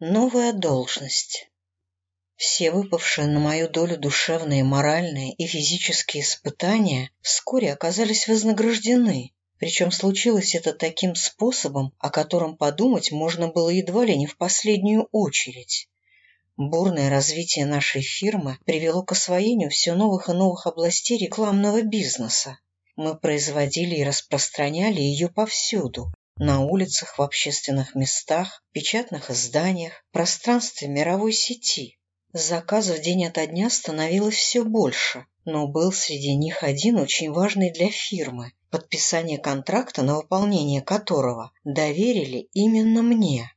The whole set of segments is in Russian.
Новая должность. Все выпавшие на мою долю душевные, моральные и физические испытания вскоре оказались вознаграждены, причем случилось это таким способом, о котором подумать можно было едва ли не в последнюю очередь. Бурное развитие нашей фирмы привело к освоению все новых и новых областей рекламного бизнеса. Мы производили и распространяли ее повсюду, на улицах, в общественных местах, печатных изданиях, пространстве мировой сети. Заказов день ото дня становилось все больше, но был среди них один очень важный для фирмы, подписание контракта, на выполнение которого доверили именно мне.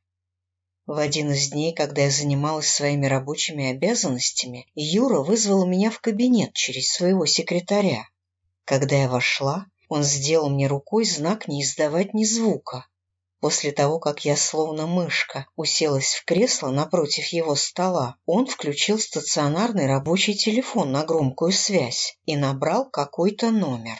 В один из дней, когда я занималась своими рабочими обязанностями, Юра вызвал меня в кабинет через своего секретаря. Когда я вошла, он сделал мне рукой знак не издавать ни звука. После того, как я словно мышка уселась в кресло напротив его стола, он включил стационарный рабочий телефон на громкую связь и набрал какой-то номер.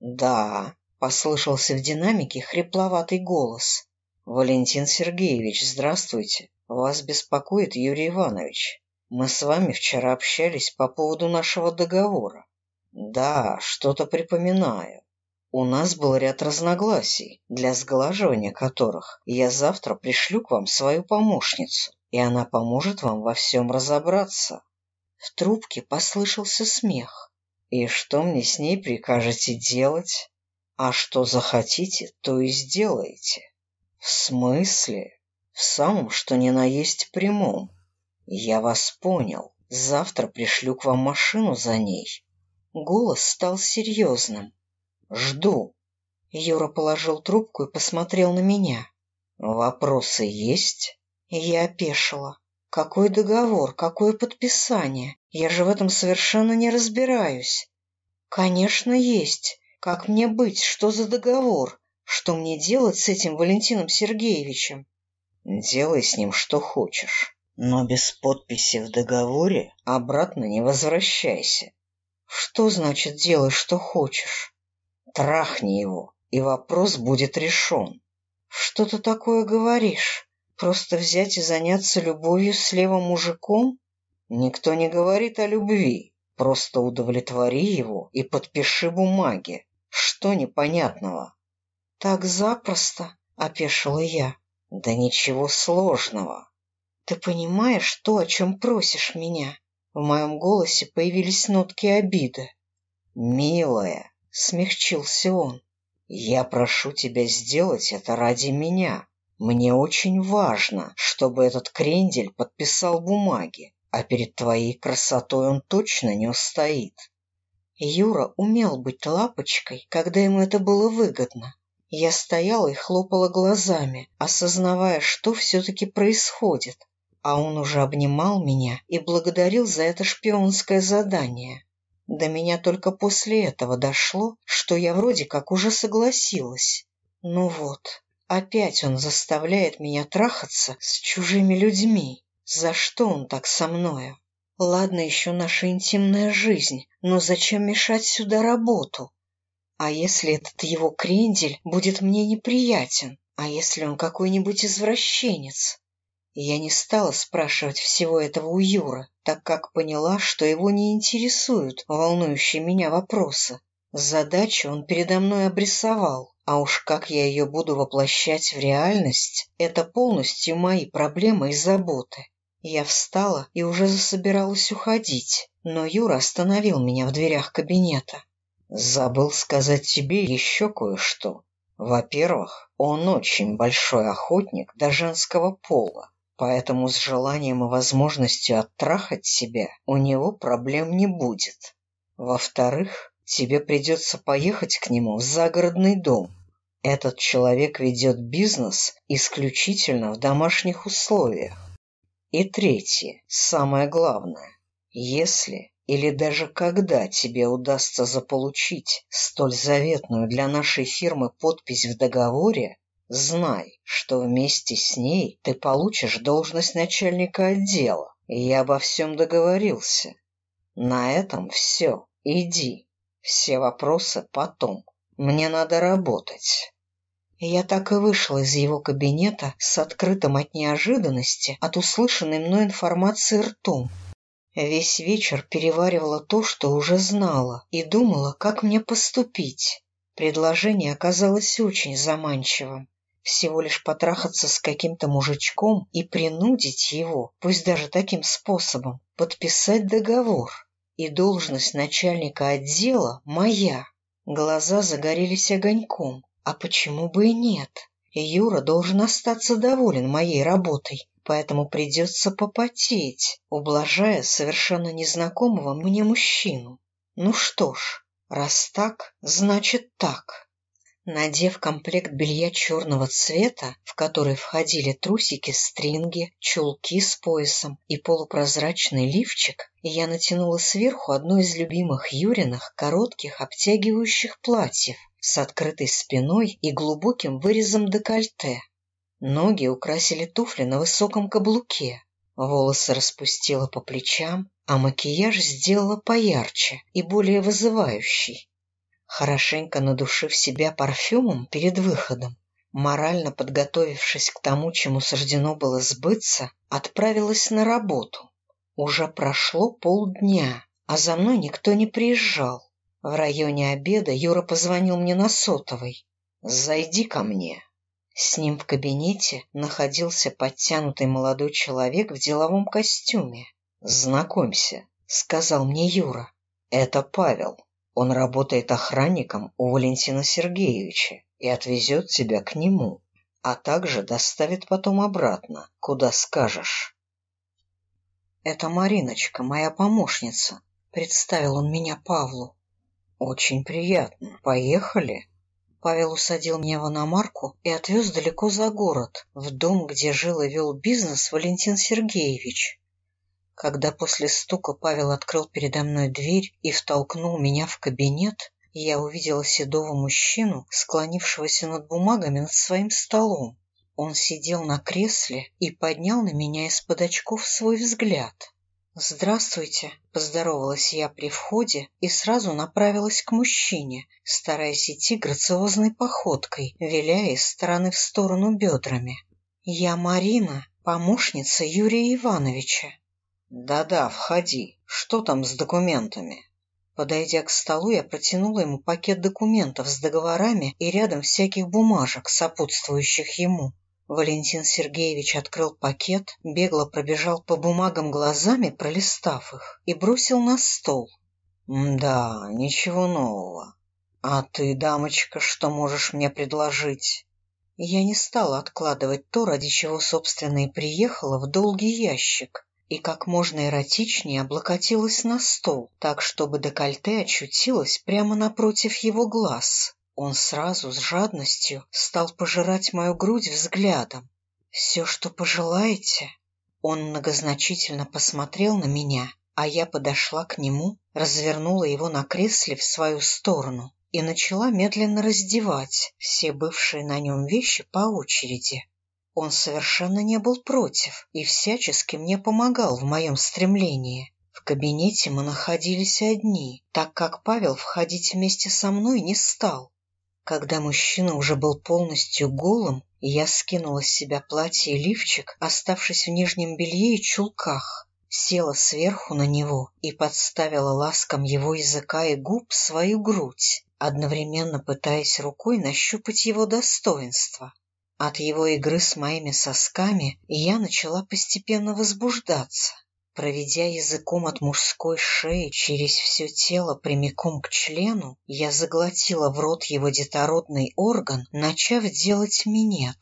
«Да», — послышался в динамике хрипловатый голос. «Валентин Сергеевич, здравствуйте. Вас беспокоит Юрий Иванович. Мы с вами вчера общались по поводу нашего договора. Да, что-то припоминаю. У нас был ряд разногласий, для сглаживания которых я завтра пришлю к вам свою помощницу, и она поможет вам во всем разобраться. В трубке послышался смех. И что мне с ней прикажете делать? А что захотите, то и сделаете. В смысле? В самом, что ни на есть прямом. Я вас понял. Завтра пришлю к вам машину за ней. Голос стал серьезным. Жду. Юра положил трубку и посмотрел на меня. Вопросы есть? Я опешила. Какой договор, какое подписание? Я же в этом совершенно не разбираюсь. Конечно, есть. Как мне быть? Что за договор? Что мне делать с этим Валентином Сергеевичем? Делай с ним что хочешь. Но без подписи в договоре обратно не возвращайся. Что значит делай что хочешь? Трахни его, и вопрос будет решен. Что ты такое говоришь? Просто взять и заняться любовью с левым мужиком? Никто не говорит о любви. Просто удовлетвори его и подпиши бумаги. Что непонятного? Так запросто, опешила я. Да ничего сложного. Ты понимаешь то, о чем просишь меня? В моем голосе появились нотки обиды. Милая, смягчился он. «Я прошу тебя сделать это ради меня. Мне очень важно, чтобы этот крендель подписал бумаги, а перед твоей красотой он точно не устоит». Юра умел быть лапочкой, когда ему это было выгодно. Я стояла и хлопала глазами, осознавая, что все-таки происходит, а он уже обнимал меня и благодарил за это шпионское задание. До меня только после этого дошло, что я вроде как уже согласилась. Ну вот, опять он заставляет меня трахаться с чужими людьми. За что он так со мною? Ладно еще наша интимная жизнь, но зачем мешать сюда работу? А если этот его крендель будет мне неприятен? А если он какой-нибудь извращенец? Я не стала спрашивать всего этого у Юры, так как поняла, что его не интересуют волнующие меня вопросы. Задачу он передо мной обрисовал, а уж как я ее буду воплощать в реальность, это полностью мои проблемы и заботы. Я встала и уже засобиралась уходить, но Юра остановил меня в дверях кабинета. «Забыл сказать тебе еще кое-что. Во-первых, он очень большой охотник до женского пола, поэтому с желанием и возможностью оттрахать себя у него проблем не будет. Во-вторых, тебе придется поехать к нему в загородный дом. Этот человек ведет бизнес исключительно в домашних условиях. И третье, самое главное, если или даже когда тебе удастся заполучить столь заветную для нашей фирмы подпись в договоре, Знай, что вместе с ней ты получишь должность начальника отдела. Я обо всем договорился. На этом все. Иди. Все вопросы потом. Мне надо работать. Я так и вышла из его кабинета с открытым от неожиданности от услышанной мной информации ртом. Весь вечер переваривала то, что уже знала, и думала, как мне поступить. Предложение оказалось очень заманчивым. Всего лишь потрахаться с каким-то мужичком и принудить его, пусть даже таким способом, подписать договор. И должность начальника отдела моя. Глаза загорелись огоньком. А почему бы и нет? Юра должен остаться доволен моей работой, поэтому придется попотеть, ублажая совершенно незнакомого мне мужчину. Ну что ж, раз так, значит так. Надев комплект белья черного цвета, в который входили трусики-стринги, чулки с поясом и полупрозрачный лифчик, я натянула сверху одно из любимых Юриных коротких обтягивающих платьев с открытой спиной и глубоким вырезом декольте. Ноги украсили туфли на высоком каблуке. Волосы распустила по плечам, а макияж сделала поярче и более вызывающий. Хорошенько надушив себя парфюмом перед выходом, морально подготовившись к тому, чему суждено было сбыться, отправилась на работу. Уже прошло полдня, а за мной никто не приезжал. В районе обеда Юра позвонил мне на сотовой. «Зайди ко мне». С ним в кабинете находился подтянутый молодой человек в деловом костюме. «Знакомься», — сказал мне Юра. «Это Павел. Он работает охранником у Валентина Сергеевича и отвезет тебя к нему, а также доставит потом обратно, куда скажешь». «Это Мариночка, моя помощница», — представил он меня Павлу. «Очень приятно. Поехали». Павел усадил меня в иномарку и отвез далеко за город, в дом, где жил и вел бизнес Валентин Сергеевич. Когда после стука Павел открыл передо мной дверь и втолкнул меня в кабинет, я увидела седого мужчину, склонившегося над бумагами над своим столом. Он сидел на кресле и поднял на меня из-под очков свой взгляд. «Здравствуйте», — поздоровалась я при входе и сразу направилась к мужчине, стараясь идти грациозной походкой, виляя из стороны в сторону бедрами. «Я Марина, помощница Юрия Ивановича». «Да-да, входи. Что там с документами?» Подойдя к столу, я протянула ему пакет документов с договорами и рядом всяких бумажек, сопутствующих ему. Валентин Сергеевич открыл пакет, бегло пробежал по бумагам глазами, пролистав их, и бросил на стол. «Да, ничего нового. А ты, дамочка, что можешь мне предложить?» Я не стала откладывать то, ради чего, собственно, и приехала в долгий ящик, и как можно эротичнее облокотилась на стол, так, чтобы декольте очутилось прямо напротив его глаз. Он сразу с жадностью стал пожирать мою грудь взглядом. «Все, что пожелаете?» Он многозначительно посмотрел на меня, а я подошла к нему, развернула его на кресле в свою сторону и начала медленно раздевать все бывшие на нем вещи по очереди. Он совершенно не был против и всячески мне помогал в моем стремлении. В кабинете мы находились одни, так как Павел входить вместе со мной не стал. Когда мужчина уже был полностью голым, я скинула с себя платье и лифчик, оставшись в нижнем белье и чулках, села сверху на него и подставила ласком его языка и губ свою грудь, одновременно пытаясь рукой нащупать его достоинство. От его игры с моими сосками я начала постепенно возбуждаться. Проведя языком от мужской шеи через все тело прямиком к члену, я заглотила в рот его детородный орган, начав делать минет.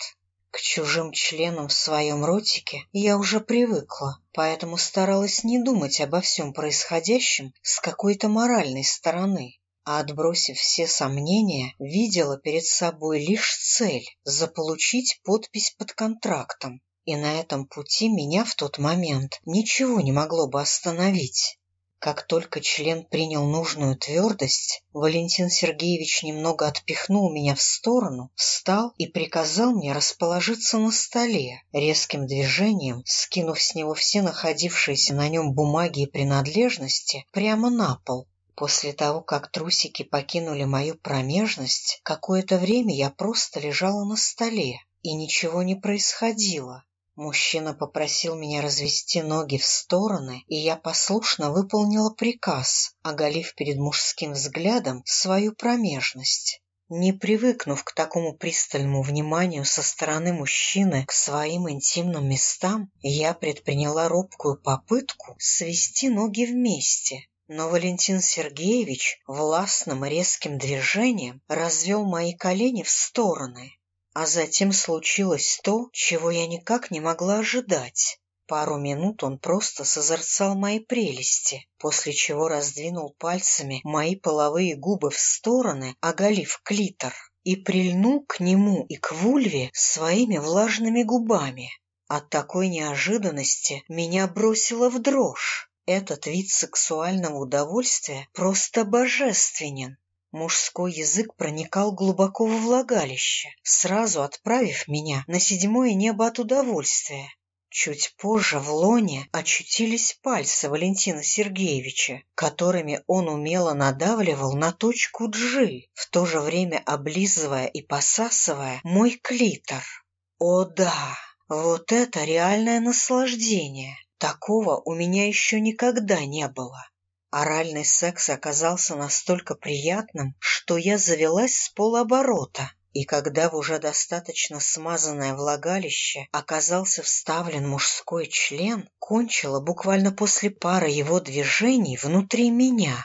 К чужим членам в своем ротике я уже привыкла, поэтому старалась не думать обо всем происходящем с какой-то моральной стороны, а, отбросив все сомнения, видела перед собой лишь цель — заполучить подпись под контрактом и на этом пути меня в тот момент ничего не могло бы остановить. Как только член принял нужную твердость, Валентин Сергеевич немного отпихнул меня в сторону, встал и приказал мне расположиться на столе, резким движением, скинув с него все находившиеся на нем бумаги и принадлежности, прямо на пол, После того, как трусики покинули мою промежность, какое-то время я просто лежала на столе, и ничего не происходило. Мужчина попросил меня развести ноги в стороны, и я послушно выполнила приказ, оголив перед мужским взглядом свою промежность. Не привыкнув к такому пристальному вниманию со стороны мужчины к своим интимным местам, я предприняла робкую попытку свести ноги вместе. Но Валентин Сергеевич властным резким движением развел мои колени в стороны, а затем случилось то, чего я никак не могла ожидать. Пару минут он просто созерцал мои прелести, после чего раздвинул пальцами мои половые губы в стороны, оголив клитор, и прильнул к нему и к вульве своими влажными губами. От такой неожиданности меня бросило в дрожь. Этот вид сексуального удовольствия просто божественен. Мужской язык проникал глубоко во влагалище, сразу отправив меня на седьмое небо от удовольствия. Чуть позже в лоне очутились пальцы Валентина Сергеевича, которыми он умело надавливал на точку G, в то же время облизывая и посасывая мой клитор. О да, вот это реальное наслаждение! Такого у меня еще никогда не было. Оральный секс оказался настолько приятным, что я завелась с полоборота, и когда в уже достаточно смазанное влагалище оказался вставлен мужской член, кончила буквально после пары его движений внутри меня.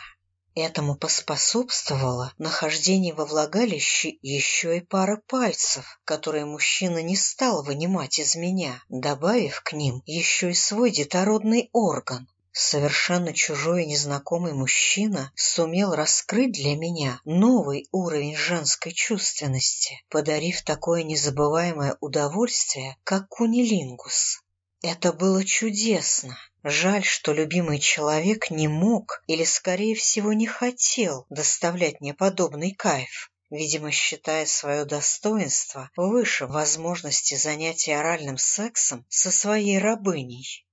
Этому поспособствовало нахождение во влагалище еще и пара пальцев, которые мужчина не стал вынимать из меня, добавив к ним еще и свой детородный орган, Совершенно чужой и незнакомый мужчина сумел раскрыть для меня новый уровень женской чувственности, подарив такое незабываемое удовольствие, как кунилингус. Это было чудесно. Жаль, что любимый человек не мог или, скорее всего, не хотел доставлять мне подобный кайф, видимо, считая свое достоинство выше возможности занятия оральным сексом со своей рабыней.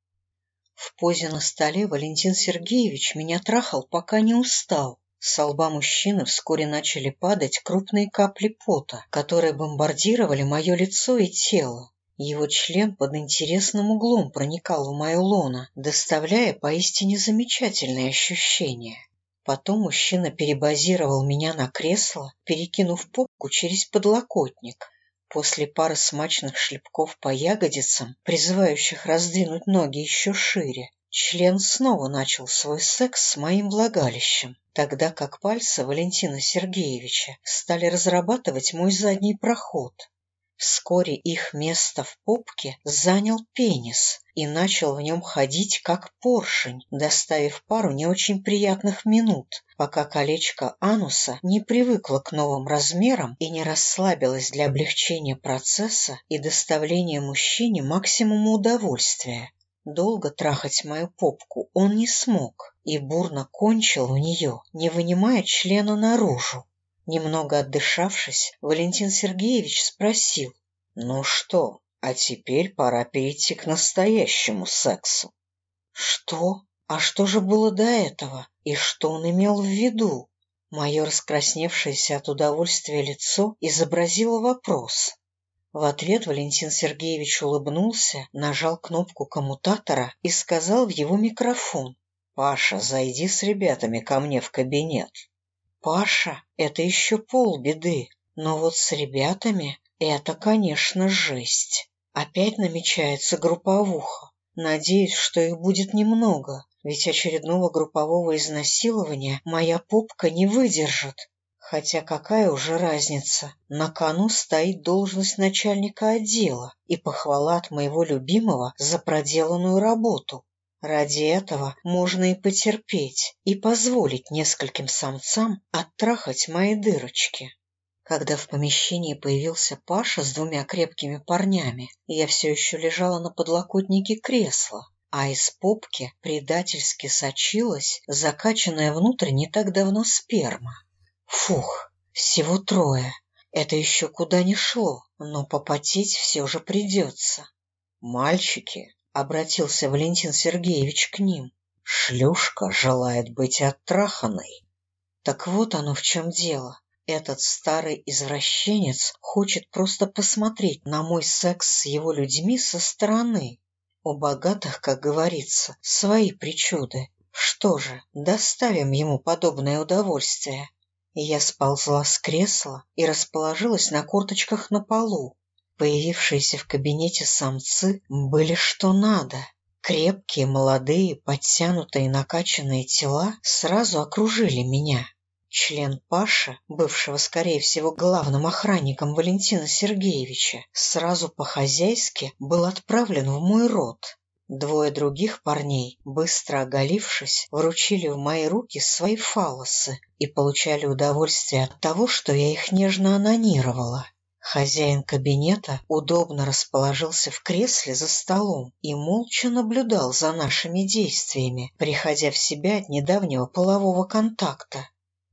В позе на столе Валентин Сергеевич меня трахал, пока не устал. С лба мужчины вскоре начали падать крупные капли пота, которые бомбардировали мое лицо и тело. Его член под интересным углом проникал в мое лоно, доставляя поистине замечательные ощущения. Потом мужчина перебазировал меня на кресло, перекинув попку через подлокотник. После пары смачных шлепков по ягодицам, призывающих раздвинуть ноги еще шире, член снова начал свой секс с моим влагалищем, тогда как пальцы Валентина Сергеевича стали разрабатывать мой задний проход. Вскоре их место в попке занял пенис и начал в нем ходить как поршень, доставив пару не очень приятных минут, пока колечко ануса не привыкло к новым размерам и не расслабилось для облегчения процесса и доставления мужчине максимума удовольствия. Долго трахать мою попку он не смог и бурно кончил в нее, не вынимая члена наружу. Немного отдышавшись, Валентин Сергеевич спросил, «Ну что, а теперь пора перейти к настоящему сексу». «Что? А что же было до этого? И что он имел в виду?» Мое раскрасневшееся от удовольствия лицо изобразило вопрос. В ответ Валентин Сергеевич улыбнулся, нажал кнопку коммутатора и сказал в его микрофон. «Паша, зайди с ребятами ко мне в кабинет». Паша — это еще полбеды, но вот с ребятами это, конечно, жесть. Опять намечается групповуха. Надеюсь, что их будет немного, ведь очередного группового изнасилования моя попка не выдержит. Хотя какая уже разница? На кону стоит должность начальника отдела и похвала от моего любимого за проделанную работу. Ради этого можно и потерпеть, и позволить нескольким самцам оттрахать мои дырочки. Когда в помещении появился Паша с двумя крепкими парнями, я все еще лежала на подлокотнике кресла, а из попки предательски сочилась закачанная внутрь не так давно сперма. Фух, всего трое. Это еще куда ни шло, но попотеть все же придется. «Мальчики, — обратился Валентин Сергеевич к ним. «Шлюшка желает быть оттраханной. Так вот оно в чем дело. Этот старый извращенец хочет просто посмотреть на мой секс с его людьми со стороны. У богатых, как говорится, свои причуды. Что же, доставим ему подобное удовольствие. Я сползла с кресла и расположилась на корточках на полу. Появившиеся в кабинете самцы были что надо. Крепкие, молодые, подтянутые, накачанные тела сразу окружили меня. Член Паша, бывшего, скорее всего, главным охранником Валентина Сергеевича, сразу по-хозяйски был отправлен в мой рот. Двое других парней, быстро оголившись, вручили в мои руки свои фалосы и получали удовольствие от того, что я их нежно анонировала. Хозяин кабинета удобно расположился в кресле за столом и молча наблюдал за нашими действиями, приходя в себя от недавнего полового контакта.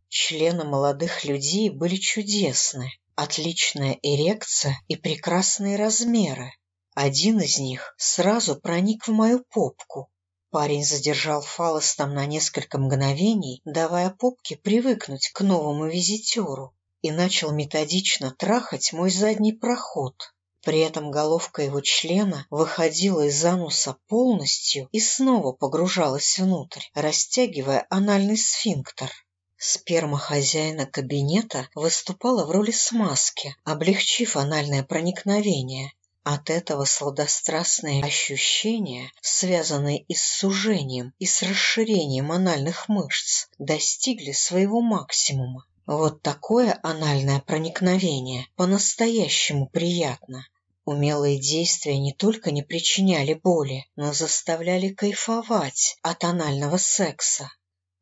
Члены молодых людей были чудесны, отличная эрекция и прекрасные размеры. Один из них сразу проник в мою попку. Парень задержал фалос там на несколько мгновений, давая попке привыкнуть к новому визитеру и начал методично трахать мой задний проход. При этом головка его члена выходила из ануса полностью и снова погружалась внутрь, растягивая анальный сфинктер. Сперма хозяина кабинета выступала в роли смазки, облегчив анальное проникновение. От этого сладострастные ощущения, связанные и с сужением, и с расширением анальных мышц, достигли своего максимума. Вот такое анальное проникновение по-настоящему приятно. Умелые действия не только не причиняли боли, но заставляли кайфовать от анального секса.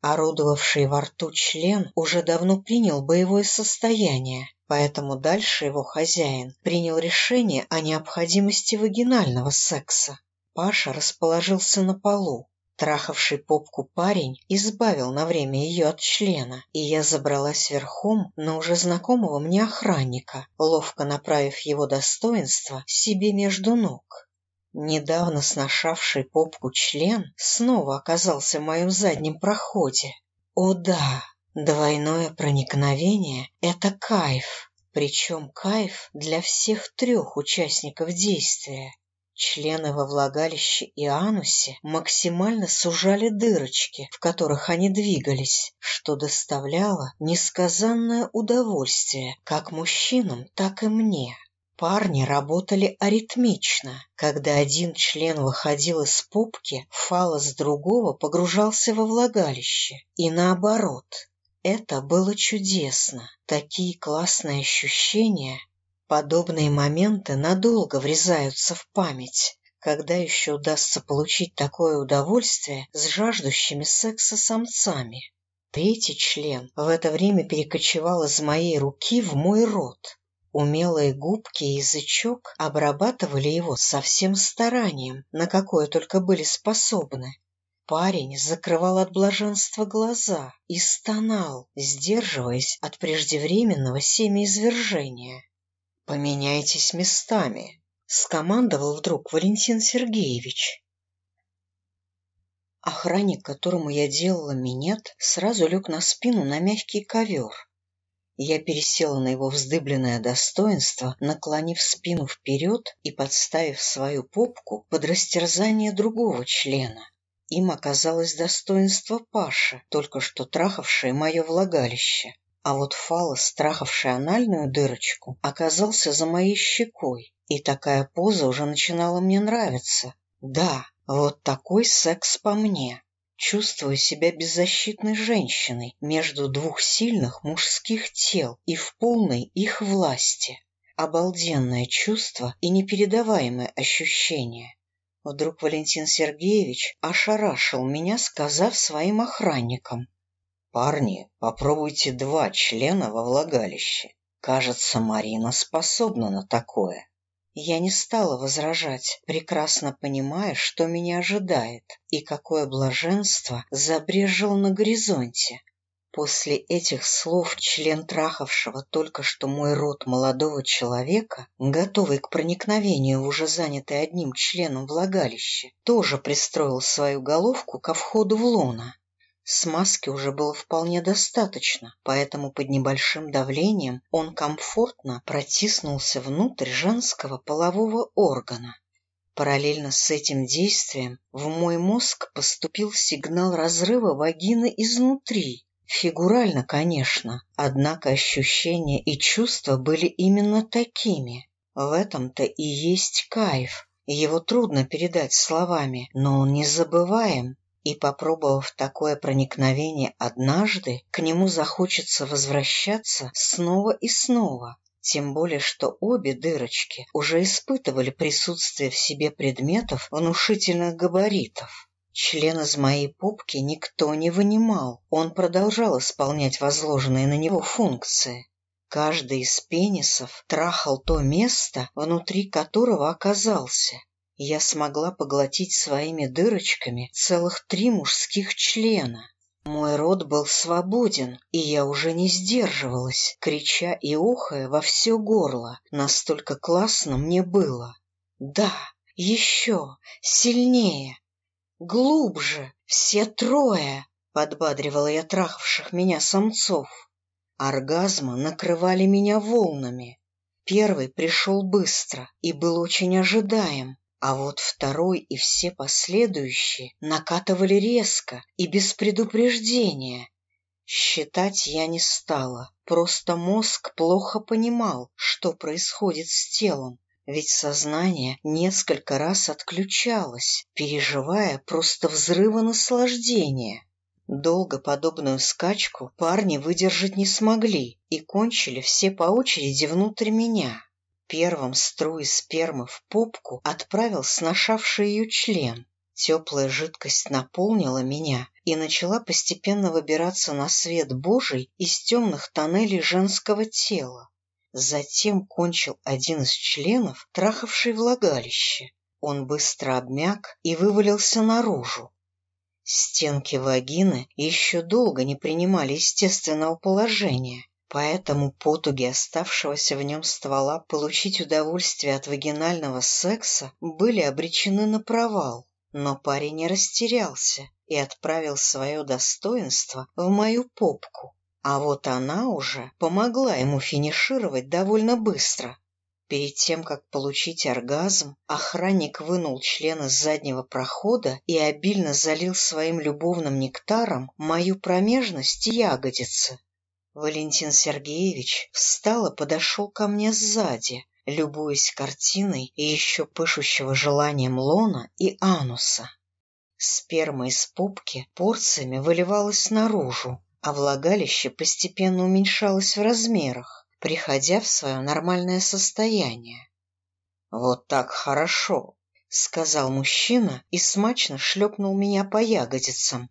Орудовавший во рту член уже давно принял боевое состояние, поэтому дальше его хозяин принял решение о необходимости вагинального секса. Паша расположился на полу, Трахавший попку парень избавил на время ее от члена, и я забралась верхом на уже знакомого мне охранника, ловко направив его достоинство себе между ног. Недавно сношавший попку член снова оказался в моем заднем проходе. О да, двойное проникновение — это кайф, причем кайф для всех трех участников действия. Члены во влагалище и анусе максимально сужали дырочки, в которых они двигались, что доставляло несказанное удовольствие как мужчинам, так и мне. Парни работали аритмично. Когда один член выходил из попки, фалос другого погружался во влагалище. И наоборот. Это было чудесно. Такие классные ощущения Подобные моменты надолго врезаются в память. Когда еще удастся получить такое удовольствие с жаждущими секса самцами? Третий член в это время перекочевал из моей руки в мой рот. Умелые губки и язычок обрабатывали его со всем старанием, на какое только были способны. Парень закрывал от блаженства глаза и стонал, сдерживаясь от преждевременного семяизвержения. «Поменяйтесь местами», — скомандовал вдруг Валентин Сергеевич. Охранник, которому я делала минет, сразу лег на спину на мягкий ковер. Я пересела на его вздыбленное достоинство, наклонив спину вперед и подставив свою попку под растерзание другого члена. Им оказалось достоинство Паши, только что трахавшее мое влагалище. А вот фалос, страхавший анальную дырочку, оказался за моей щекой, и такая поза уже начинала мне нравиться. Да, вот такой секс по мне. Чувствую себя беззащитной женщиной между двух сильных мужских тел и в полной их власти. Обалденное чувство и непередаваемое ощущение. Вдруг Валентин Сергеевич ошарашил меня, сказав своим охранникам. Парни, попробуйте два члена во влагалище. Кажется, Марина способна на такое. Я не стала возражать, прекрасно понимая, что меня ожидает и какое блаженство забрежило на горизонте. После этих слов член трахавшего только что мой рот молодого человека, готовый к проникновению уже занятый одним членом влагалище, тоже пристроил свою головку ко входу в лона Смазки уже было вполне достаточно, поэтому под небольшим давлением он комфортно протиснулся внутрь женского полового органа. Параллельно с этим действием в мой мозг поступил сигнал разрыва вагины изнутри. Фигурально, конечно, однако ощущения и чувства были именно такими. В этом-то и есть кайф. Его трудно передать словами, но он незабываем и, попробовав такое проникновение однажды, к нему захочется возвращаться снова и снова. Тем более, что обе дырочки уже испытывали присутствие в себе предметов внушительных габаритов. Член из моей пупки никто не вынимал, он продолжал исполнять возложенные на него функции. Каждый из пенисов трахал то место, внутри которого оказался, я смогла поглотить своими дырочками целых три мужских члена. Мой рот был свободен, и я уже не сдерживалась, крича и охая во все горло. Настолько классно мне было. Да, еще, сильнее, глубже, все трое, подбадривала я трахавших меня самцов. Оргазмы накрывали меня волнами. Первый пришел быстро и был очень ожидаем. А вот второй и все последующие накатывали резко и без предупреждения. Считать я не стала, просто мозг плохо понимал, что происходит с телом, ведь сознание несколько раз отключалось, переживая просто взрывы наслаждения. Долго подобную скачку парни выдержать не смогли и кончили все по очереди внутрь меня. Первым струи спермы в попку отправил сношавший ее член. Теплая жидкость наполнила меня и начала постепенно выбираться на свет Божий из темных тоннелей женского тела. Затем кончил один из членов, трахавший влагалище. Он быстро обмяк и вывалился наружу. Стенки вагины еще долго не принимали естественного положения, Поэтому потуги оставшегося в нем ствола получить удовольствие от вагинального секса были обречены на провал. Но парень не растерялся и отправил свое достоинство в мою попку. А вот она уже помогла ему финишировать довольно быстро. Перед тем, как получить оргазм, охранник вынул член из заднего прохода и обильно залил своим любовным нектаром мою промежность и ягодицы. Валентин Сергеевич встал и подошел ко мне сзади, любуясь картиной и еще пышущего желанием лона и ануса. Сперма из пупки порциями выливалась наружу, а влагалище постепенно уменьшалось в размерах, приходя в свое нормальное состояние. «Вот так хорошо», — сказал мужчина и смачно шлепнул меня по ягодицам,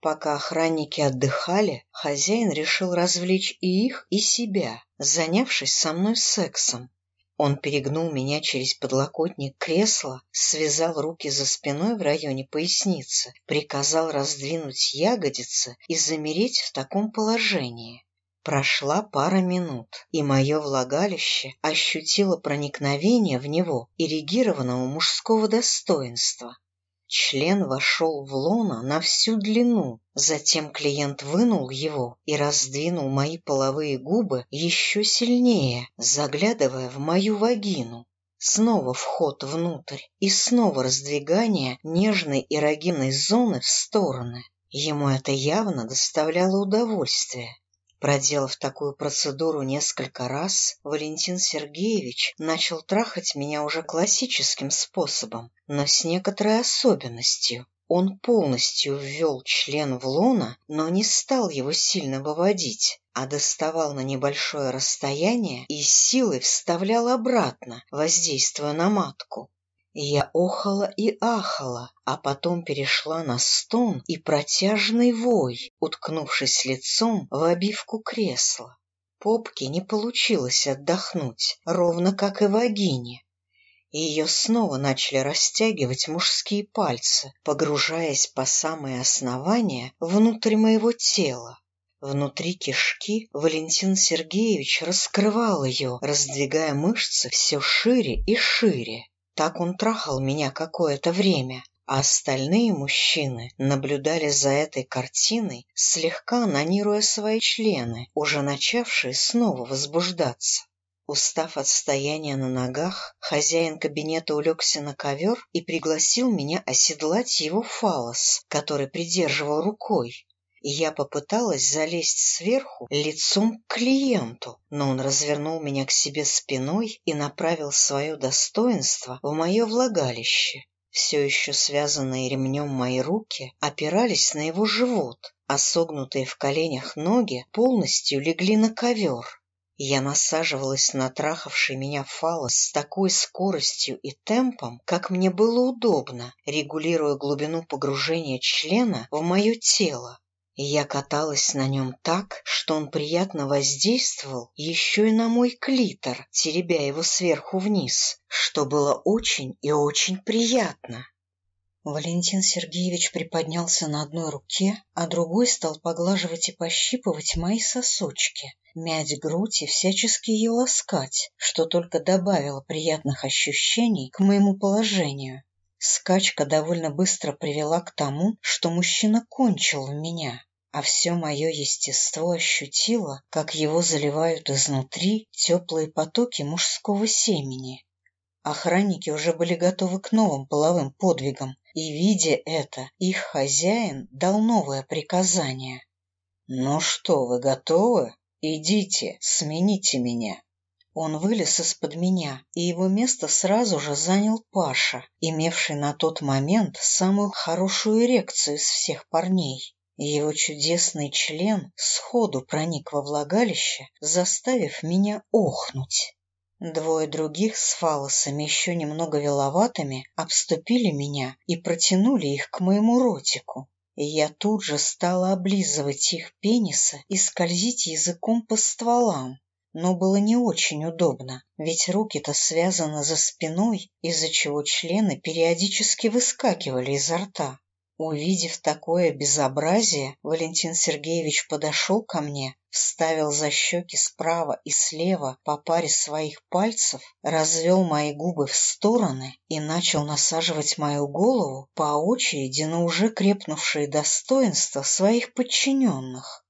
Пока охранники отдыхали, хозяин решил развлечь и их, и себя, занявшись со мной сексом. Он перегнул меня через подлокотник кресла, связал руки за спиной в районе поясницы, приказал раздвинуть ягодицы и замереть в таком положении. Прошла пара минут, и мое влагалище ощутило проникновение в него ирригированного мужского достоинства. Член вошел в лоно на всю длину, затем клиент вынул его и раздвинул мои половые губы еще сильнее, заглядывая в мою вагину. Снова вход внутрь и снова раздвигание нежной эрогенной зоны в стороны. Ему это явно доставляло удовольствие. Проделав такую процедуру несколько раз, Валентин Сергеевич начал трахать меня уже классическим способом, но с некоторой особенностью. Он полностью ввел член в лона, но не стал его сильно выводить, а доставал на небольшое расстояние и силой вставлял обратно, воздействуя на матку. Я охала и ахала, а потом перешла на стон и протяжный вой, уткнувшись лицом в обивку кресла. Попке не получилось отдохнуть, ровно как и вагине. Ее снова начали растягивать мужские пальцы, погружаясь по самое основание внутрь моего тела. Внутри кишки Валентин Сергеевич раскрывал ее, раздвигая мышцы все шире и шире. Так он трахал меня какое-то время, а остальные мужчины наблюдали за этой картиной, слегка анонируя свои члены, уже начавшие снова возбуждаться. Устав от стояния на ногах, хозяин кабинета улегся на ковер и пригласил меня оседлать его фалос, который придерживал рукой. Я попыталась залезть сверху лицом к клиенту, но он развернул меня к себе спиной и направил свое достоинство в мое влагалище. Все еще связанные ремнем мои руки опирались на его живот, а согнутые в коленях ноги полностью легли на ковер. Я насаживалась на трахавший меня фалос с такой скоростью и темпом, как мне было удобно, регулируя глубину погружения члена в мое тело. Я каталась на нем так, что он приятно воздействовал еще и на мой клитор, теребя его сверху вниз, что было очень и очень приятно. Валентин Сергеевич приподнялся на одной руке, а другой стал поглаживать и пощипывать мои сосочки, мять грудь и всячески ее ласкать, что только добавило приятных ощущений к моему положению. Скачка довольно быстро привела к тому, что мужчина кончил в меня, а все мое естество ощутило, как его заливают изнутри теплые потоки мужского семени. Охранники уже были готовы к новым половым подвигам, и, видя это, их хозяин дал новое приказание. «Ну что, вы готовы?» «Идите, смените меня». Он вылез из-под меня, и его место сразу же занял Паша, имевший на тот момент самую хорошую эрекцию из всех парней. Его чудесный член сходу проник во влагалище, заставив меня охнуть. Двое других с фалосами, еще немного веловатыми, обступили меня и протянули их к моему ротику и я тут же стала облизывать их пенисы и скользить языком по стволам. Но было не очень удобно, ведь руки-то связаны за спиной, из-за чего члены периодически выскакивали изо рта. Увидев такое безобразие, Валентин Сергеевич подошел ко мне, вставил за щеки справа и слева по паре своих пальцев, развел мои губы в стороны и начал насаживать мою голову по очереди на уже крепнувшие достоинства своих подчиненных.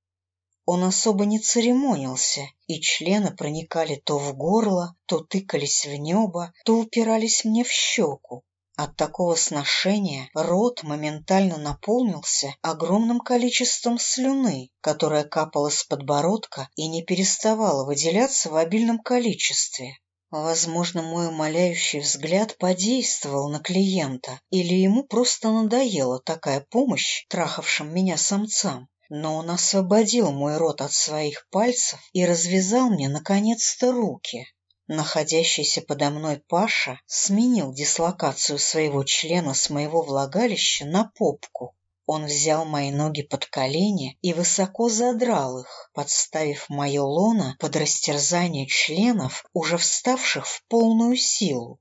Он особо не церемонился, и члены проникали то в горло, то тыкались в небо, то упирались мне в щеку, от такого сношения рот моментально наполнился огромным количеством слюны, которая капала с подбородка и не переставала выделяться в обильном количестве. Возможно, мой умоляющий взгляд подействовал на клиента, или ему просто надоела такая помощь трахавшим меня самцам. Но он освободил мой рот от своих пальцев и развязал мне наконец-то руки. Находящийся подо мной Паша сменил дислокацию своего члена с моего влагалища на попку. Он взял мои ноги под колени и высоко задрал их, подставив мое лоно под растерзание членов, уже вставших в полную силу.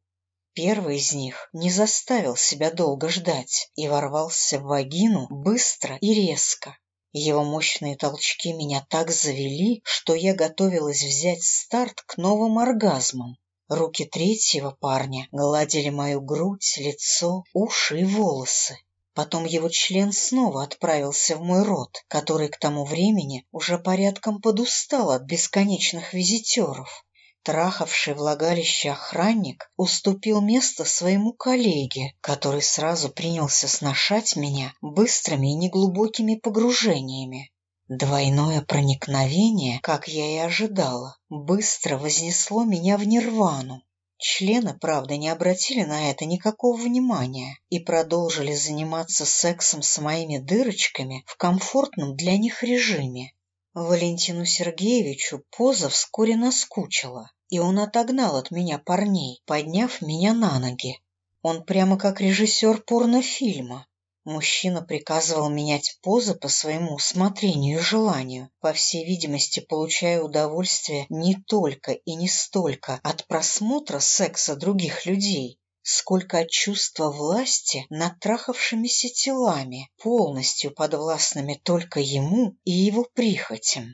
Первый из них не заставил себя долго ждать и ворвался в вагину быстро и резко. Его мощные толчки меня так завели, что я готовилась взять старт к новым оргазмам. Руки третьего парня гладили мою грудь, лицо, уши и волосы. Потом его член снова отправился в мой рот, который к тому времени уже порядком подустал от бесконечных визитеров. Трахавший влагалище охранник уступил место своему коллеге, который сразу принялся сношать меня быстрыми и неглубокими погружениями. Двойное проникновение, как я и ожидала, быстро вознесло меня в нирвану. Члены, правда, не обратили на это никакого внимания и продолжили заниматься сексом с моими дырочками в комфортном для них режиме. Валентину Сергеевичу поза вскоре наскучила, и он отогнал от меня парней, подняв меня на ноги. Он прямо как режиссер порнофильма. Мужчина приказывал менять позы по своему усмотрению и желанию, по всей видимости, получая удовольствие не только и не столько от просмотра секса других людей, сколько от чувства власти над трахавшимися телами, полностью подвластными только ему и его прихотям.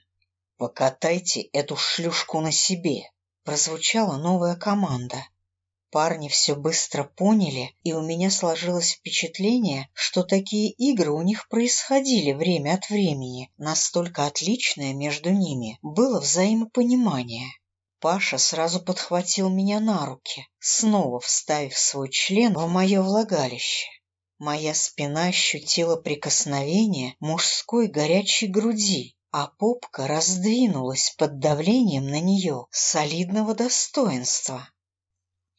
«Покатайте эту шлюшку на себе», прозвучала новая команда. Парни все быстро поняли, и у меня сложилось впечатление, что такие игры у них происходили время от времени. Настолько отличное между ними было взаимопонимание. Паша сразу подхватил меня на руки, снова вставив свой член в мое влагалище. Моя спина ощутила прикосновение мужской горячей груди, а попка раздвинулась под давлением на нее солидного достоинства.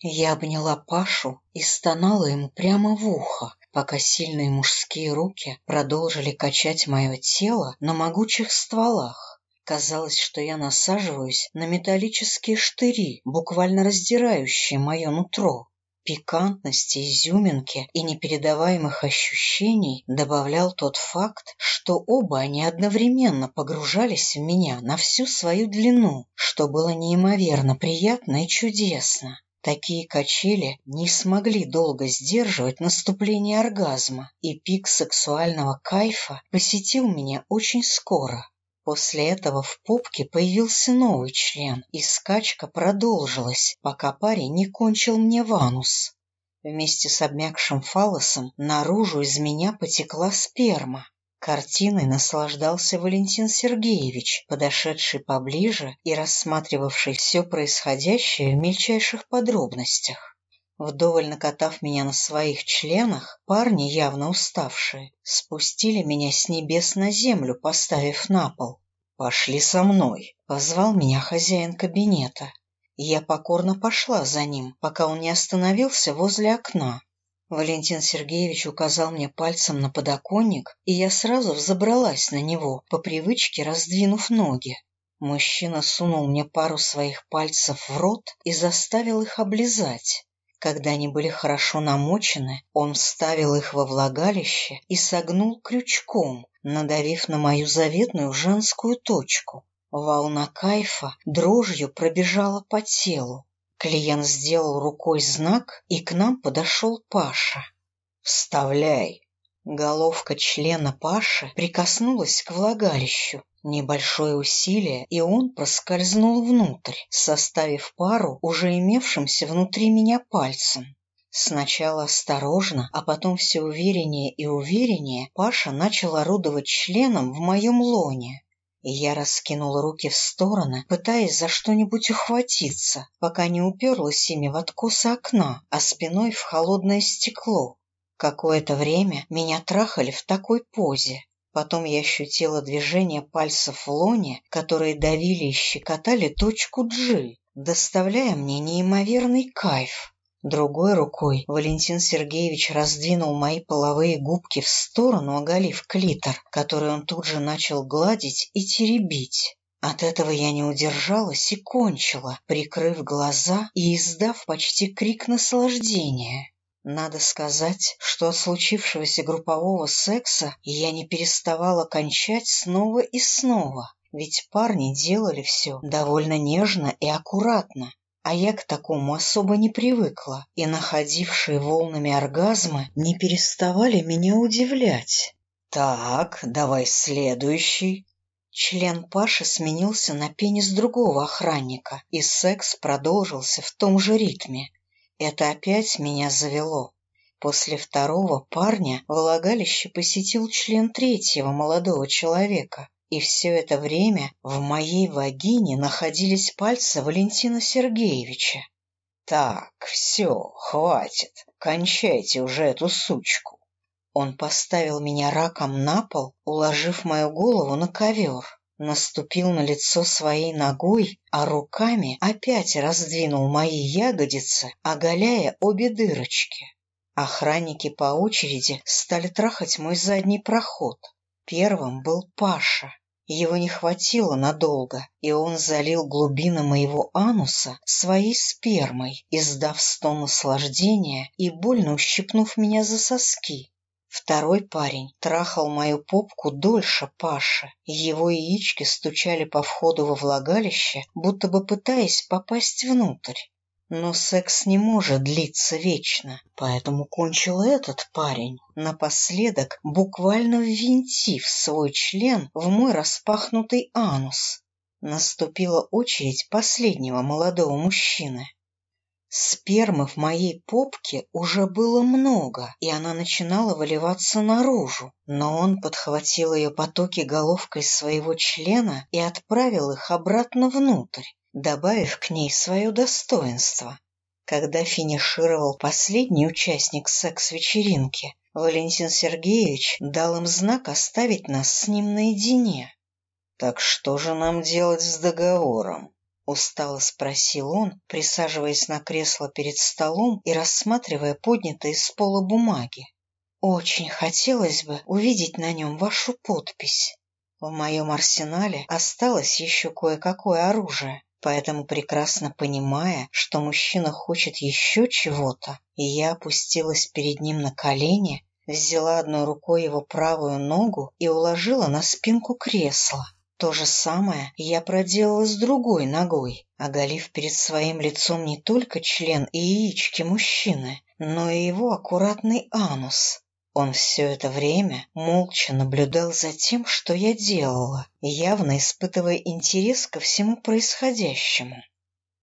Я обняла Пашу и стонала ему прямо в ухо, пока сильные мужские руки продолжили качать мое тело на могучих стволах. Казалось, что я насаживаюсь на металлические штыри, буквально раздирающие мое нутро. Пикантности, изюминки и непередаваемых ощущений добавлял тот факт, что оба они одновременно погружались в меня на всю свою длину, что было неимоверно приятно и чудесно. Такие качели не смогли долго сдерживать наступление оргазма, и пик сексуального кайфа посетил меня очень скоро. После этого в попке появился новый член, и скачка продолжилась, пока парень не кончил мне в анус. Вместе с обмякшим фалосом наружу из меня потекла сперма. Картиной наслаждался Валентин Сергеевич, подошедший поближе и рассматривавший все происходящее в мельчайших подробностях. Вдоволь накатав меня на своих членах, парни, явно уставшие, спустили меня с небес на землю, поставив на пол. «Пошли со мной», — позвал меня хозяин кабинета. Я покорно пошла за ним, пока он не остановился возле окна. Валентин Сергеевич указал мне пальцем на подоконник, и я сразу взобралась на него, по привычке раздвинув ноги. Мужчина сунул мне пару своих пальцев в рот и заставил их облизать. Когда они были хорошо намочены, он вставил их во влагалище и согнул крючком, надавив на мою заветную женскую точку. Волна кайфа дрожью пробежала по телу. Клиент сделал рукой знак, и к нам подошел Паша. «Вставляй!» Головка члена Паши прикоснулась к влагалищу. Небольшое усилие, и он проскользнул внутрь, составив пару уже имевшимся внутри меня пальцем. Сначала осторожно, а потом все увереннее и увереннее Паша начал орудовать членом в моем лоне и я раскинула руки в стороны, пытаясь за что-нибудь ухватиться, пока не уперлась ими в откосы окна, а спиной в холодное стекло. Какое-то время меня трахали в такой позе. Потом я ощутила движение пальцев в лоне, которые давили и щекотали точку G, доставляя мне неимоверный кайф. Другой рукой Валентин Сергеевич раздвинул мои половые губки в сторону, оголив клитор, который он тут же начал гладить и теребить. От этого я не удержалась и кончила, прикрыв глаза и издав почти крик наслаждения. Надо сказать, что от случившегося группового секса я не переставала кончать снова и снова, ведь парни делали все довольно нежно и аккуратно, а я к такому особо не привыкла, и находившие волнами оргазмы не переставали меня удивлять. «Так, давай следующий». Член Паши сменился на пенис другого охранника, и секс продолжился в том же ритме. Это опять меня завело. После второго парня влагалище посетил член третьего молодого человека, и все это время в моей вагине находились пальцы Валентина Сергеевича. «Так, все, хватит, кончайте уже эту сучку». Он поставил меня раком на пол, уложив мою голову на ковер, наступил на лицо своей ногой, а руками опять раздвинул мои ягодицы, оголяя обе дырочки. Охранники по очереди стали трахать мой задний проход. Первым был Паша. Его не хватило надолго, и он залил глубины моего ануса своей спермой, издав стон наслаждения и больно ущипнув меня за соски. Второй парень трахал мою попку дольше Паши. Его яички стучали по входу во влагалище, будто бы пытаясь попасть внутрь. Но секс не может длиться вечно, поэтому кончил этот парень, напоследок буквально ввинтив свой член в мой распахнутый анус. Наступила очередь последнего молодого мужчины. Спермы в моей попке уже было много, и она начинала выливаться наружу, но он подхватил ее потоки головкой своего члена и отправил их обратно внутрь, добавив к ней свое достоинство. Когда финишировал последний участник секс-вечеринки, Валентин Сергеевич дал им знак оставить нас с ним наедине. «Так что же нам делать с договором?» — устало спросил он, присаживаясь на кресло перед столом и рассматривая поднятые с пола бумаги. «Очень хотелось бы увидеть на нем вашу подпись. В моем арсенале осталось еще кое-какое оружие, поэтому, прекрасно понимая, что мужчина хочет еще чего-то, я опустилась перед ним на колени, взяла одной рукой его правую ногу и уложила на спинку кресла. То же самое я проделала с другой ногой, оголив перед своим лицом не только член и яички мужчины, но и его аккуратный анус. Он все это время молча наблюдал за тем, что я делала, явно испытывая интерес ко всему происходящему.